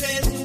living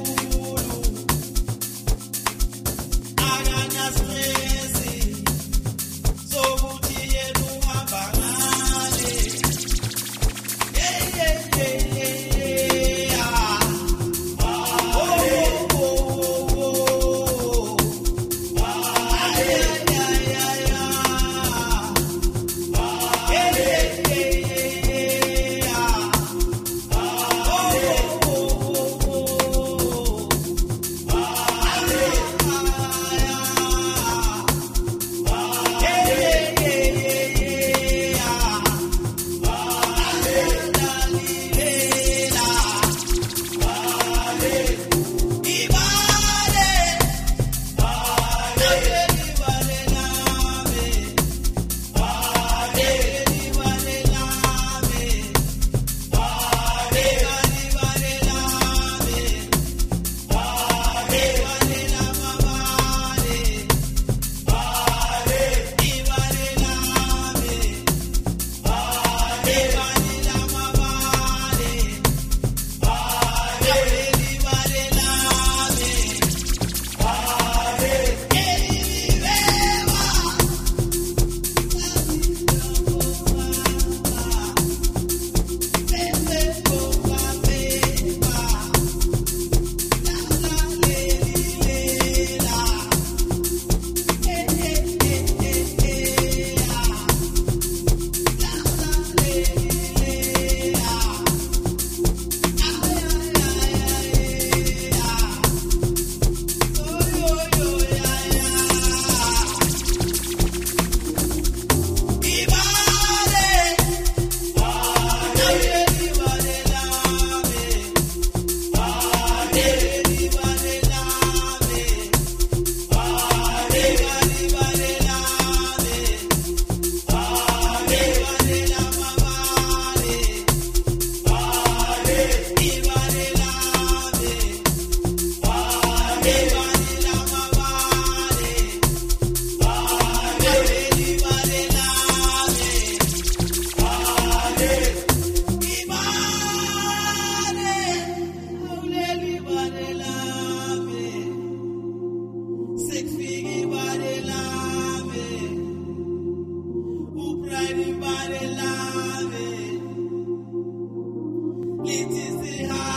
It is the